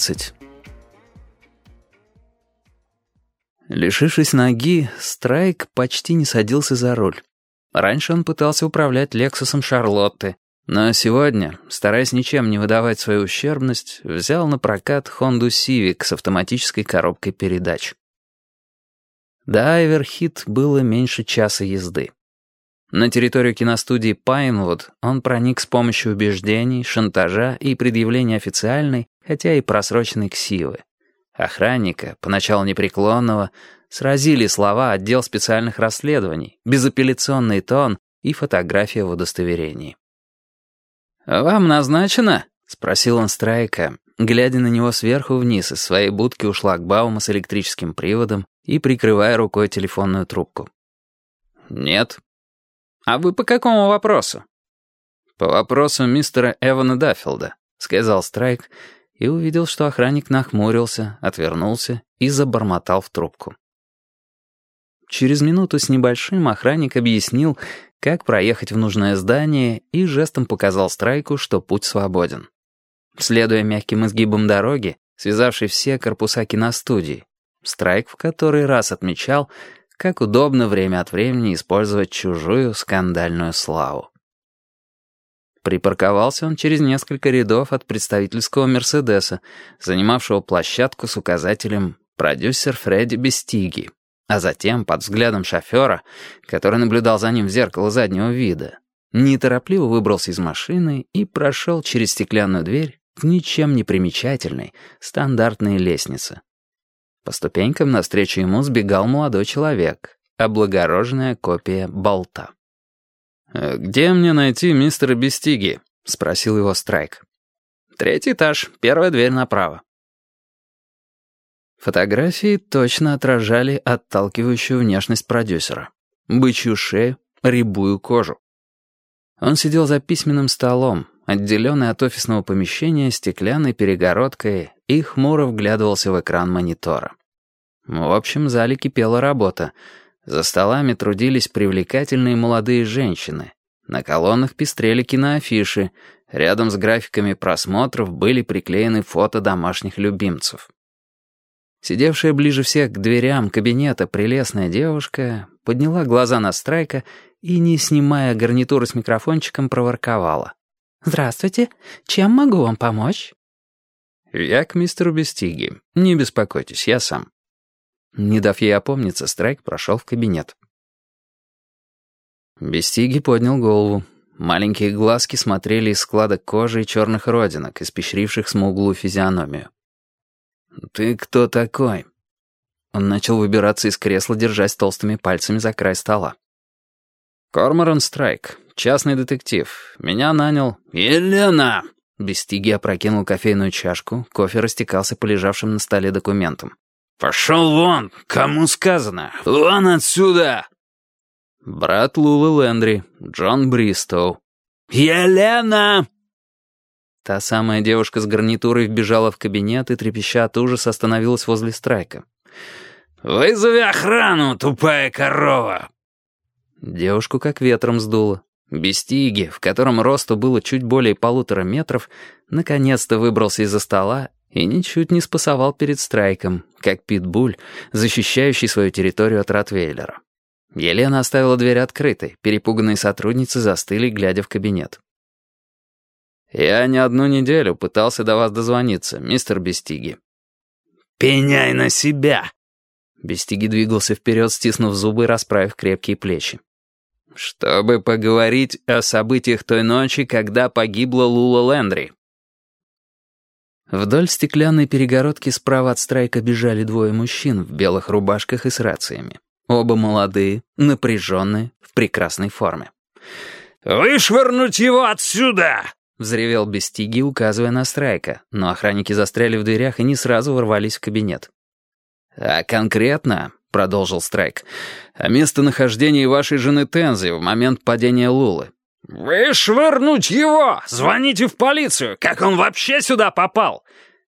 12. Лишившись ноги, Страйк почти не садился за руль. Раньше он пытался управлять Лексусом Шарлотты, но сегодня, стараясь ничем не выдавать свою ущербность, взял на прокат Хонду Civic с автоматической коробкой передач. До Айверхит было меньше часа езды. На территорию киностудии «Пайнвуд» он проник с помощью убеждений, шантажа и предъявления официальной, хотя и просроченной ксивы. Охранника, поначалу непреклонного, сразили слова «отдел специальных расследований», безапелляционный тон и фотография в удостоверении. «Вам назначено?» — спросил он Страйка, глядя на него сверху вниз из своей будки у шлагбаума с электрическим приводом и прикрывая рукой телефонную трубку. «Нет», «А вы по какому вопросу?» «По вопросу мистера Эвана Даффилда», — сказал Страйк, и увидел, что охранник нахмурился, отвернулся и забормотал в трубку. Через минуту с небольшим охранник объяснил, как проехать в нужное здание, и жестом показал Страйку, что путь свободен. Следуя мягким изгибам дороги, связавшей все корпуса киностудии, Страйк в который раз отмечал, как удобно время от времени использовать чужую скандальную славу. Припарковался он через несколько рядов от представительского «Мерседеса», занимавшего площадку с указателем «Продюсер Фредди Бестиги», а затем, под взглядом шофера, который наблюдал за ним в зеркало заднего вида, неторопливо выбрался из машины и прошел через стеклянную дверь к ничем не примечательной стандартной лестнице. По ступенькам навстречу ему сбегал молодой человек, облагороженная копия болта. «Э, «Где мне найти мистера Бестиги?» — спросил его Страйк. «Третий этаж, первая дверь направо». Фотографии точно отражали отталкивающую внешность продюсера. Бычью шею, рябую кожу. Он сидел за письменным столом, отделенный от офисного помещения стеклянной перегородкой и хмуро вглядывался в экран монитора. В общем зале кипела работа. За столами трудились привлекательные молодые женщины. На колоннах пестрели киноафиши. Рядом с графиками просмотров были приклеены фото домашних любимцев. Сидевшая ближе всех к дверям кабинета прелестная девушка подняла глаза на Страйка и, не снимая гарнитуры с микрофончиком, проворковала. «Здравствуйте. Чем могу вам помочь?» «Я к мистеру Бестиги. Не беспокойтесь, я сам». Не дав ей опомниться, Страйк прошел в кабинет. Бестиги поднял голову. Маленькие глазки смотрели из складок кожи и черных родинок, испещривших смуглую физиономию. «Ты кто такой?» Он начал выбираться из кресла, держась толстыми пальцами за край стола. «Корморан Страйк, частный детектив. Меня нанял...» «Елена!» Бестиги опрокинул кофейную чашку, кофе растекался по лежавшим на столе документам. «Пошел вон! Кому сказано? Вон отсюда!» Брат Лулы Лендри, Джон Бристоу. «Елена!» Та самая девушка с гарнитурой вбежала в кабинет и, трепеща от ужаса, остановилась возле Страйка. «Вызови охрану, тупая корова!» Девушку как ветром сдуло. Бестиги, в котором росту было чуть более полутора метров, наконец-то выбрался из-за стола и ничуть не спасовал перед страйком, как питбуль, защищающий свою территорию от Ротвейлера. Елена оставила дверь открытой, перепуганные сотрудницы застыли, глядя в кабинет. «Я не одну неделю пытался до вас дозвониться, мистер Бестиги». «Пеняй на себя!» Бестиги двигался вперед, стиснув зубы и расправив крепкие плечи чтобы поговорить о событиях той ночи, когда погибла Лула Лендри. Вдоль стеклянной перегородки справа от страйка бежали двое мужчин в белых рубашках и с рациями. Оба молодые, напряженные, в прекрасной форме. «Вышвырнуть его отсюда!» — взревел Бестиги, указывая на страйка, но охранники застряли в дверях и не сразу ворвались в кабинет. «А конкретно — продолжил Страйк, — «о местонахождении вашей жены Тензи в момент падения Лулы». «Вышвырнуть его! Звоните в полицию! Как он вообще сюда попал?»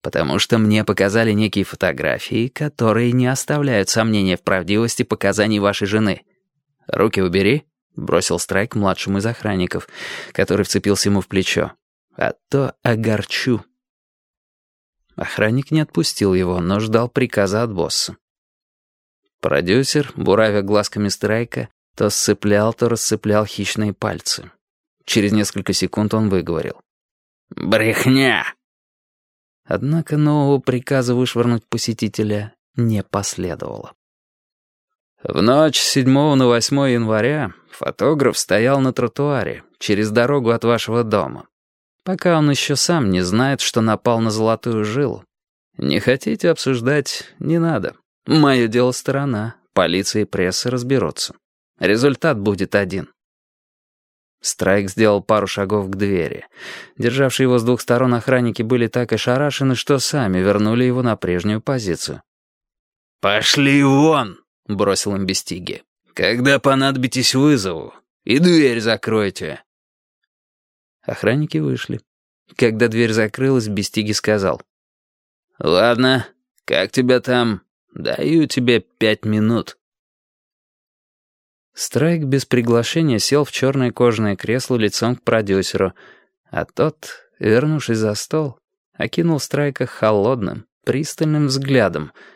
«Потому что мне показали некие фотографии, которые не оставляют сомнения в правдивости показаний вашей жены. Руки убери», — бросил Страйк младшему из охранников, который вцепился ему в плечо. «А то огорчу». Охранник не отпустил его, но ждал приказа от босса. Продюсер, буравя глазками Страйка, то сцеплял, то расцеплял хищные пальцы. Через несколько секунд он выговорил. «Брехня!» Однако нового приказа вышвырнуть посетителя не последовало. В ночь с 7 на 8 января фотограф стоял на тротуаре через дорогу от вашего дома. Пока он еще сам не знает, что напал на золотую жилу. Не хотите обсуждать — не надо. Мое дело сторона, полиция и пресса разберутся. Результат будет один. Страйк сделал пару шагов к двери. Державшие его с двух сторон охранники были так ошарашены, что сами вернули его на прежнюю позицию. «Пошли вон!» — бросил им Бестиги. «Когда понадобитесь, вызову. И дверь закройте». Охранники вышли. Когда дверь закрылась, Бестиги сказал. «Ладно, как тебя там? Даю тебе пять минут». Страйк без приглашения сел в черное кожаное кресло лицом к продюсеру, а тот, вернувшись за стол, окинул Страйка холодным, пристальным взглядом,